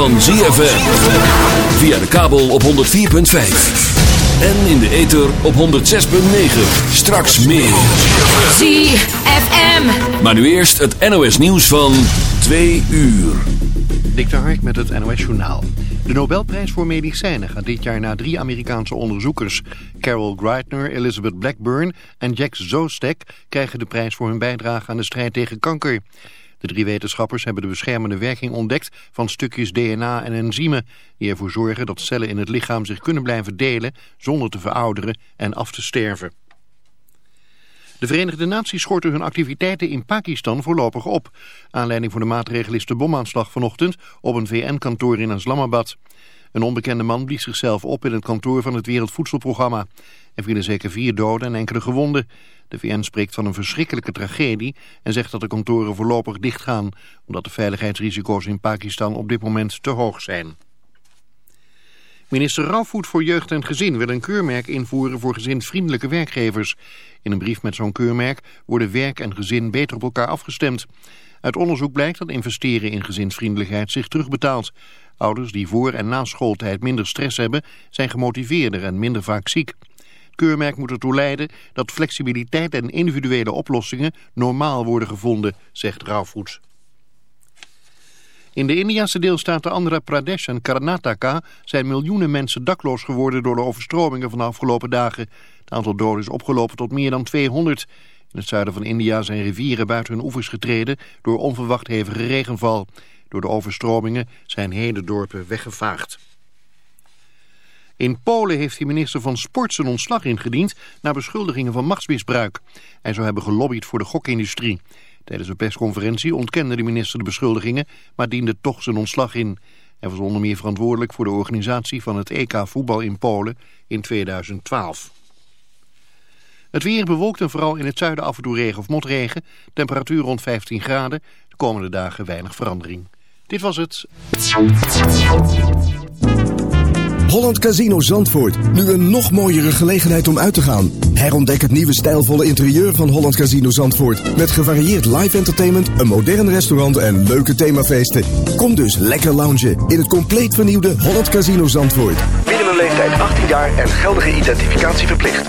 van ZFM. Via de kabel op 104.5. En in de ether op 106.9. Straks meer. ZFM. Maar nu eerst het NOS nieuws van 2 uur. Dik de Hark met het NOS Journaal. De Nobelprijs voor medicijnen gaat dit jaar naar drie Amerikaanse onderzoekers. Carol Greitner, Elizabeth Blackburn en Jack Szostak krijgen de prijs voor hun bijdrage aan de strijd tegen kanker. De drie wetenschappers hebben de beschermende werking ontdekt van stukjes DNA en enzymen... die ervoor zorgen dat cellen in het lichaam zich kunnen blijven delen zonder te verouderen en af te sterven. De Verenigde Naties schorten hun activiteiten in Pakistan voorlopig op. Aanleiding voor de maatregel is de bomaanslag vanochtend op een VN-kantoor in Islamabad. Een onbekende man blies zichzelf op in het kantoor van het Wereldvoedselprogramma. Er vielen zeker vier doden en enkele gewonden. De VN spreekt van een verschrikkelijke tragedie en zegt dat de kantoren voorlopig dichtgaan... omdat de veiligheidsrisico's in Pakistan op dit moment te hoog zijn. Minister Rauwvoet voor Jeugd en Gezin wil een keurmerk invoeren voor gezinsvriendelijke werkgevers. In een brief met zo'n keurmerk worden werk en gezin beter op elkaar afgestemd. Uit onderzoek blijkt dat investeren in gezinsvriendelijkheid zich terugbetaalt. Ouders die voor en na schooltijd minder stress hebben, zijn gemotiveerder en minder vaak ziek. Het keurmerk moet ertoe leiden dat flexibiliteit en individuele oplossingen normaal worden gevonden, zegt Rauwvoet. In de Indiase deelstaten Andhra Pradesh en Karnataka zijn miljoenen mensen dakloos geworden door de overstromingen van de afgelopen dagen. Het aantal doden is opgelopen tot meer dan 200. In het zuiden van India zijn rivieren buiten hun oevers getreden door onverwacht hevige regenval. Door de overstromingen zijn hele dorpen weggevaagd. In Polen heeft de minister van Sport zijn ontslag ingediend na beschuldigingen van machtsmisbruik. Hij zou hebben gelobbyd voor de gokindustrie. Tijdens een persconferentie ontkende de minister de beschuldigingen, maar diende toch zijn ontslag in. Hij was onder meer verantwoordelijk voor de organisatie van het EK voetbal in Polen in 2012. Het weer bewolkt en vooral in het zuiden af en toe regen of motregen. Temperatuur rond 15 graden. De komende dagen weinig verandering. Dit was het. Holland Casino Zandvoort. Nu een nog mooiere gelegenheid om uit te gaan. Herontdek het nieuwe stijlvolle interieur van Holland Casino Zandvoort. Met gevarieerd live entertainment, een modern restaurant en leuke themafeesten. Kom dus lekker loungen in het compleet vernieuwde Holland Casino Zandvoort. Minimumleeftijd 18 jaar en geldige identificatie verplicht.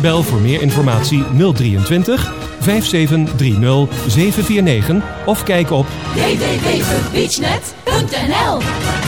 Bel voor meer informatie 023 5730 749 of kijk op www.beachnet.nl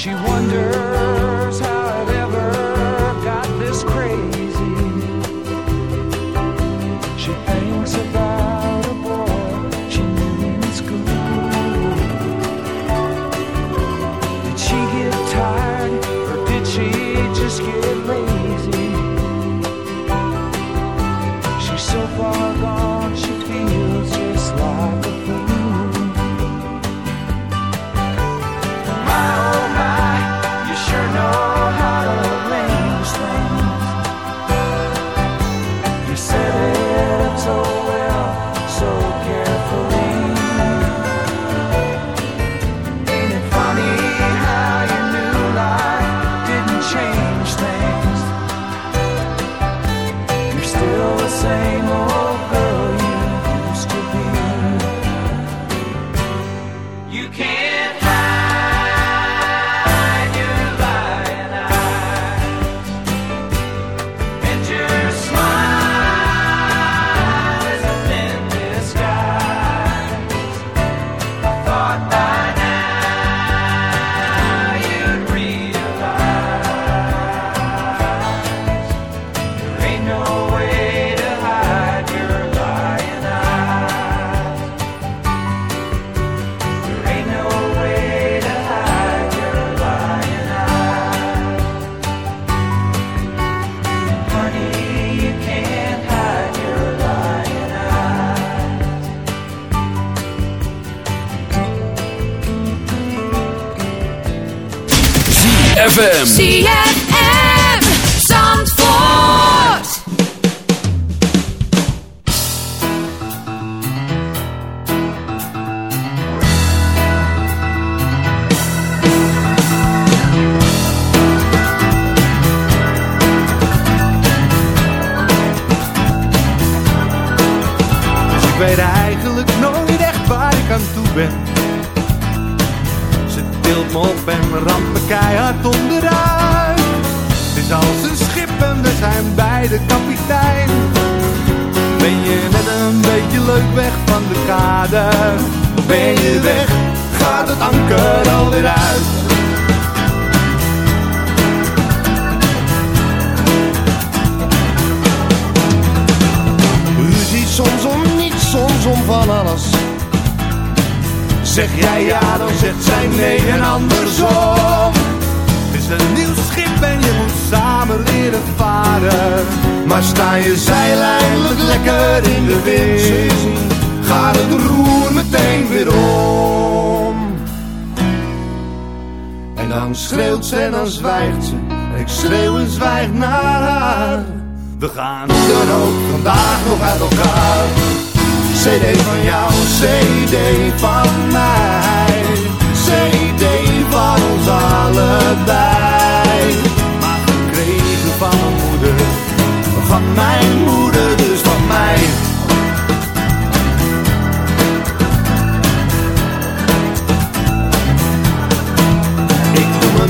She wondered. Dan zwijgt ze, ik schreeuw en zwijg naar haar. We gaan dan ook vandaag nog uit elkaar. CD van jou, CD van mij. CD van ons allebei. Maar gekregen van moeder, van mijn moeder,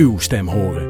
uw stem horen.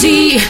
ZFM.